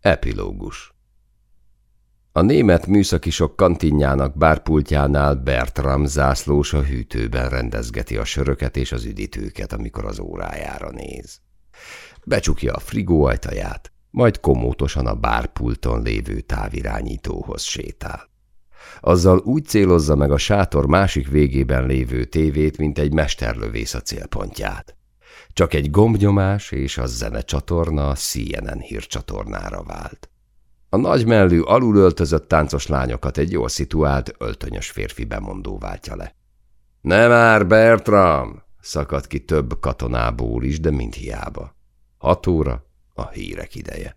Epilógus A német műszakisok kantinjának bárpultjánál Bertram zászlós a hűtőben rendezgeti a söröket és az üdítőket, amikor az órájára néz. Becsukja a frigó ajtaját, majd komótosan a bárpulton lévő távirányítóhoz sétál. Azzal úgy célozza meg a sátor másik végében lévő tévét, mint egy mesterlövész a célpontját. Csak egy gombnyomás és a zenecsatorna CNN hírcsatornára vált. A nagymellű, alulöltözött táncos lányokat egy jól szituált, öltönyös férfi bemondó váltja le. – Ne már, Bertram! – szakadt ki több katonából is, de mind hiába. Hat óra, a hírek ideje.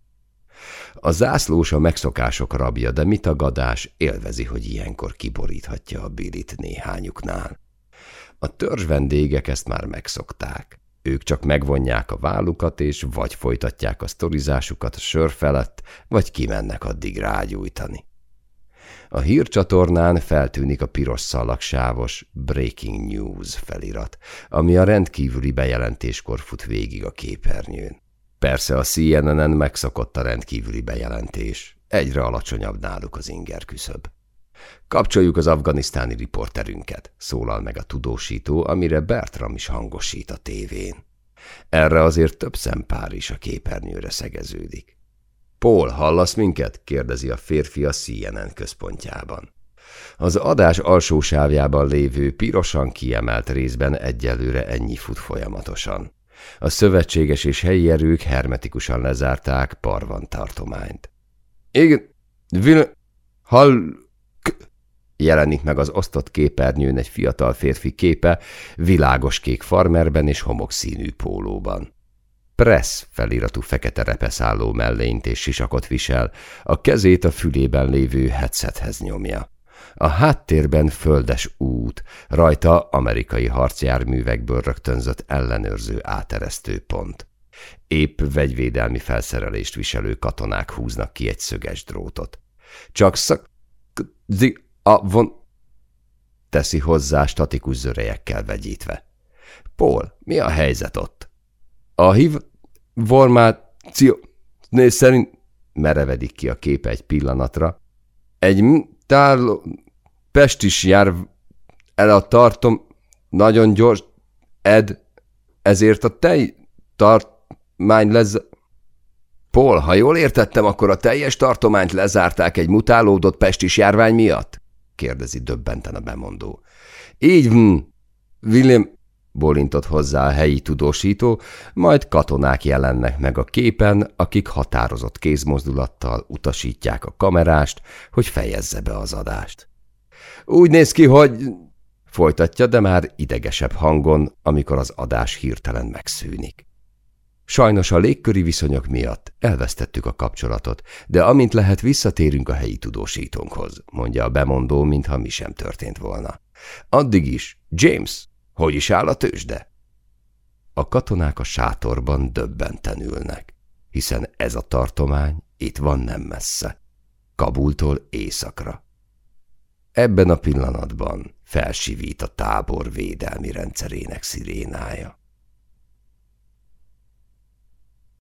A zászlós a megszokások rabja, de mit a gadás élvezi, hogy ilyenkor kiboríthatja a bilit néhányuknál. A törzs vendégek ezt már megszokták. Ők csak megvonják a vállukat, és vagy folytatják a sztorizásukat a sör felett, vagy kimennek addig rágyújtani. A hírcsatornán feltűnik a piros szalagsávos Breaking News felirat, ami a rendkívüli bejelentéskor fut végig a képernyőn. Persze a CNN-en megszokott a rendkívüli bejelentés. Egyre alacsonyabb náluk az inger küszöb. Kapcsoljuk az afganisztáni riporterünket, szólal meg a tudósító, amire Bertram is hangosít a tévén. Erre azért több szempár is a képernyőre szegeződik. Paul, hallasz minket? kérdezi a férfi a CNN központjában. Az adás alsó sávjában lévő pirosan kiemelt részben egyelőre ennyi fut folyamatosan. A szövetséges és helyi erők hermetikusan lezárták Parvan tartományt. Igen, vil... hall... Jelenik meg az osztott képernyőn egy fiatal férfi képe, világos kék farmerben és homokszínű pólóban. Press feliratú fekete repeszálló mellényt és sisakot visel, a kezét a fülében lévő headsethez nyomja. A háttérben földes út, rajta amerikai harcjárművekből rögtönzött ellenőrző áteresztő pont. Épp vegyvédelmi felszerelést viselő katonák húznak ki egy szöges drótot. Csak szak... a von... teszi hozzá statikus zörejekkel vegyítve. Paul, mi a helyzet ott? A hiv... formáció... néz szerint... merevedik ki a képe egy pillanatra. Egy tárló... Pest is jár el a tartom, nagyon gyors, Ed, ezért a tej tartomány lesz... Paul, ha jól értettem, akkor a teljes tartományt lezárták egy mutálódott pestis járvány miatt? Kérdezi döbbenten a bemondó. Így van, William, bólintott hozzá a helyi tudósító, majd katonák jelennek meg a képen, akik határozott kézmozdulattal utasítják a kamerást, hogy fejezze be az adást. Úgy néz ki, hogy... Folytatja, de már idegesebb hangon, amikor az adás hirtelen megszűnik. Sajnos a légköri viszonyok miatt elvesztettük a kapcsolatot, de amint lehet visszatérünk a helyi tudósítónkhoz, mondja a bemondó, mintha mi sem történt volna. Addig is, James, hogy is áll a tőzsde? A katonák a sátorban döbbenten ülnek, hiszen ez a tartomány itt van nem messze, Kabultól északra. Ebben a pillanatban felsivít a tábor védelmi rendszerének szirénája.